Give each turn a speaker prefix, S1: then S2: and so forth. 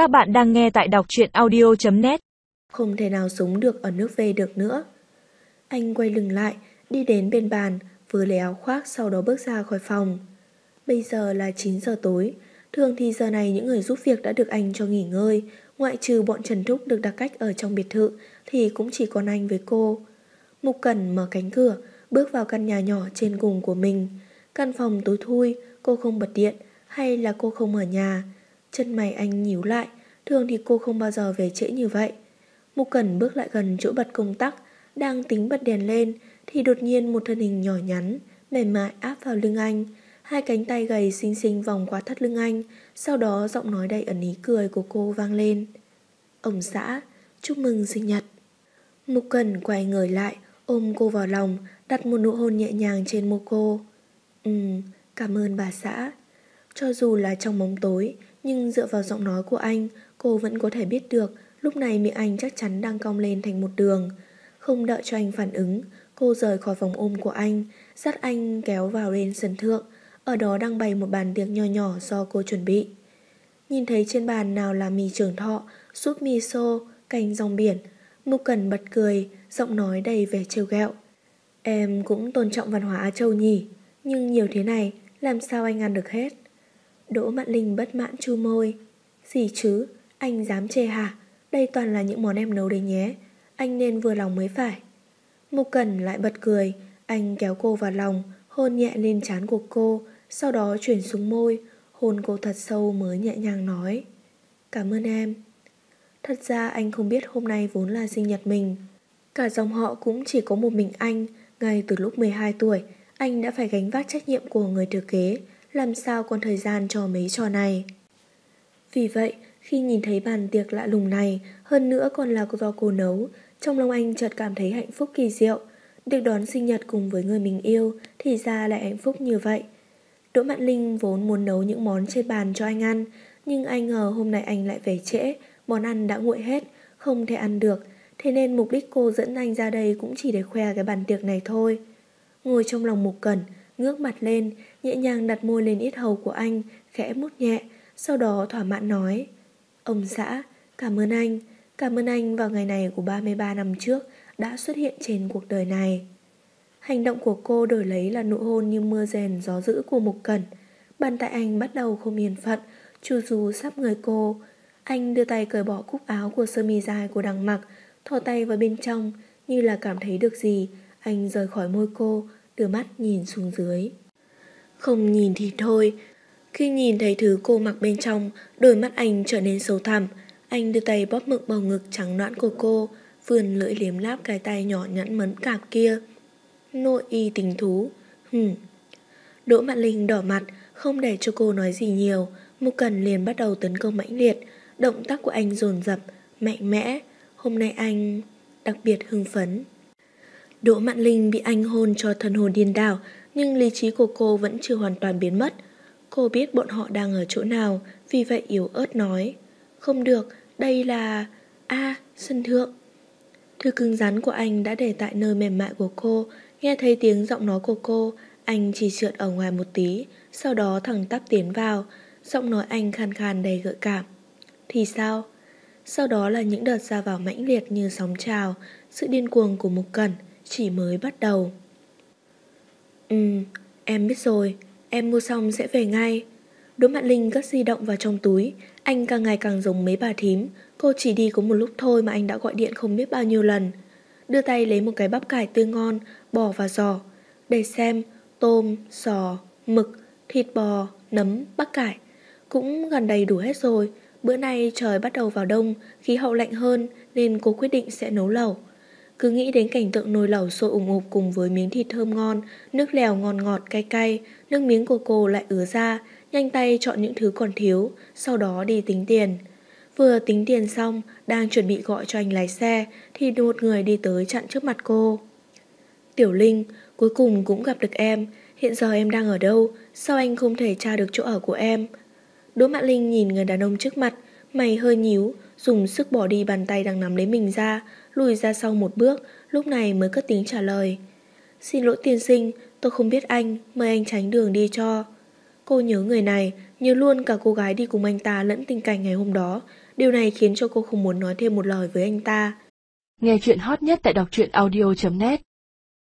S1: Các bạn đang nghe tại đọc truyện audio.net
S2: Không thể nào sống được ở nước về được nữa. Anh quay lưng lại, đi đến bên bàn, vừa lấy áo khoác sau đó bước ra khỏi phòng. Bây giờ là 9 giờ tối, thường thì giờ này những người giúp việc đã được anh cho nghỉ ngơi, ngoại trừ bọn Trần Thúc được đặt cách ở trong biệt thự thì cũng chỉ còn anh với cô. Mục Cẩn mở cánh cửa, bước vào căn nhà nhỏ trên cùng của mình. Căn phòng tối thui, cô không bật điện hay là cô không ở nhà. Chân mày anh nhíu lại, thường thì cô không bao giờ về trễ như vậy. Mục Cẩn bước lại gần chỗ bật công tắc, đang tính bật đèn lên thì đột nhiên một thân hình nhỏ nhắn, mềm mại áp vào lưng anh. Hai cánh tay gầy xinh xinh vòng qua thắt lưng anh, sau đó giọng nói đầy ẩn ý cười của cô vang lên. Ông xã, chúc mừng sinh nhật. Mục Cẩn quay người lại, ôm cô vào lòng, đặt một nụ hôn nhẹ nhàng trên môi cô. Ừ, cảm ơn bà xã. Cho dù là trong bóng tối, nhưng dựa vào giọng nói của anh, cô vẫn có thể biết được lúc này miệng anh chắc chắn đang cong lên thành một đường. Không đợi cho anh phản ứng, cô rời khỏi vòng ôm của anh, dắt anh kéo vào lên sân thượng, ở đó đang bày một bàn tiệc nho nhỏ do cô chuẩn bị. Nhìn thấy trên bàn nào là mì trường thọ, súp miso, canh rong biển, Mục Cần bật cười, giọng nói đầy vẻ trêu ghẹo. Em cũng tôn trọng văn hóa Á Châu nhỉ, nhưng nhiều thế này, làm sao anh ăn được hết? Đỗ Mạn Linh bất mãn chu môi. Gì chứ, anh dám chê hả? Đây toàn là những món em nấu đấy nhé, anh nên vừa lòng mới phải. Mục Cần lại bật cười, anh kéo cô vào lòng, hôn nhẹ lên trán của cô, sau đó chuyển xuống môi, hôn cô thật sâu mới nhẹ nhàng nói. Cảm ơn em. Thật ra anh không biết hôm nay vốn là sinh nhật mình. Cả dòng họ cũng chỉ có một mình anh, ngay từ lúc 12 tuổi, anh đã phải gánh vác trách nhiệm của người thừa kế, làm sao còn thời gian cho mấy trò này. Vì vậy, khi nhìn thấy bàn tiệc lạ lùng này, hơn nữa còn là do cô nấu, trong lòng anh chợt cảm thấy hạnh phúc kỳ diệu. Được đón sinh nhật cùng với người mình yêu thì ra lại hạnh phúc như vậy. Đỗ Mạn Linh vốn muốn nấu những món trên bàn cho anh ăn, nhưng ai ngờ hôm nay anh lại về trễ, món ăn đã nguội hết, không thể ăn được, thế nên mục đích cô dẫn anh ra đây cũng chỉ để khoe cái bàn tiệc này thôi. Ngồi trong lòng mục cẩn, ngước mặt lên, nhẹ nhàng đặt môi lên ít hầu của anh, khẽ mút nhẹ, sau đó thỏa mãn nói. Ông xã, cảm ơn anh, cảm ơn anh vào ngày này của 33 năm trước đã xuất hiện trên cuộc đời này. Hành động của cô đổi lấy là nụ hôn như mưa rèn gió dữ của Mục Cẩn. Bàn tay anh bắt đầu không yên phận, chu du sắp người cô. Anh đưa tay cởi bỏ cúc áo của sơ mi dài của đằng mặc, thò tay vào bên trong, như là cảm thấy được gì. Anh rời khỏi môi cô, đưa mắt nhìn xuống dưới. Không nhìn thì thôi, khi nhìn thấy thứ cô mặc bên trong, đôi mắt anh trở nên sâu thẳm. Anh đưa tay bóp mực bầu ngực trắng nõn của cô, vươn lưỡi liếm láp cái tay nhỏ nhẵn mấn cạp kia. Nội y tình thú. Hừm. Đỗ Mạn Linh đỏ mặt, không để cho cô nói gì nhiều. Mục Cần liền bắt đầu tấn công mãnh liệt. Động tác của anh dồn dập, mạnh mẽ. Hôm nay anh đặc biệt hưng phấn. Đỗ Mạn Linh bị anh hôn cho thân hồn điên đảo, nhưng lý trí của cô vẫn chưa hoàn toàn biến mất. Cô biết bọn họ đang ở chỗ nào, vì vậy yếu ớt nói. Không được, đây là... a sân thượng. Thư cứng rắn của anh đã để tại nơi mềm mại của cô, nghe thấy tiếng giọng nói của cô, anh chỉ trượt ở ngoài một tí, sau đó thẳng tắp tiến vào, giọng nói anh khàn khàn đầy gợi cảm. Thì sao? Sau đó là những đợt ra vào mãnh liệt như sóng trào, sự điên cuồng của Mục Cẩn chỉ mới bắt đầu. Ừ, em biết rồi, em mua xong sẽ về ngay. Đỗ Mạn Linh cất di động vào trong túi, anh càng ngày càng giống mấy bà thím, cô chỉ đi có một lúc thôi mà anh đã gọi điện không biết bao nhiêu lần. Đưa tay lấy một cái bắp cải tươi ngon, bỏ vào giò, để xem tôm, sò, mực, thịt bò, nấm, bắp cải. Cũng gần đầy đủ hết rồi, bữa nay trời bắt đầu vào đông, khí hậu lạnh hơn nên cô quyết định sẽ nấu lẩu. Cứ nghĩ đến cảnh tượng nồi lẩu sôi ủng ục cùng với miếng thịt thơm ngon, nước lèo ngon ngọt cay cay, nước miếng của cô lại ứa ra, nhanh tay chọn những thứ còn thiếu, sau đó đi tính tiền. Vừa tính tiền xong, đang chuẩn bị gọi cho anh lái xe, thì một người đi tới chặn trước mặt cô. Tiểu Linh, cuối cùng cũng gặp được em, hiện giờ em đang ở đâu, sao anh không thể tra được chỗ ở của em? Đỗ Mạn Linh nhìn người đàn ông trước mặt, mày hơi nhíu, dùng sức bỏ đi bàn tay đang nắm lấy mình ra, lùi ra sau một bước, lúc này mới cất tiếng trả lời. Xin lỗi tiên sinh, tôi không biết anh, mời anh tránh đường đi cho. Cô nhớ người này, Nhớ luôn cả cô gái đi cùng anh ta lẫn tình cảnh ngày hôm đó. Điều này khiến cho cô không muốn nói thêm một lời với anh ta.
S1: Nghe chuyện hot nhất tại đọc truyện audio.net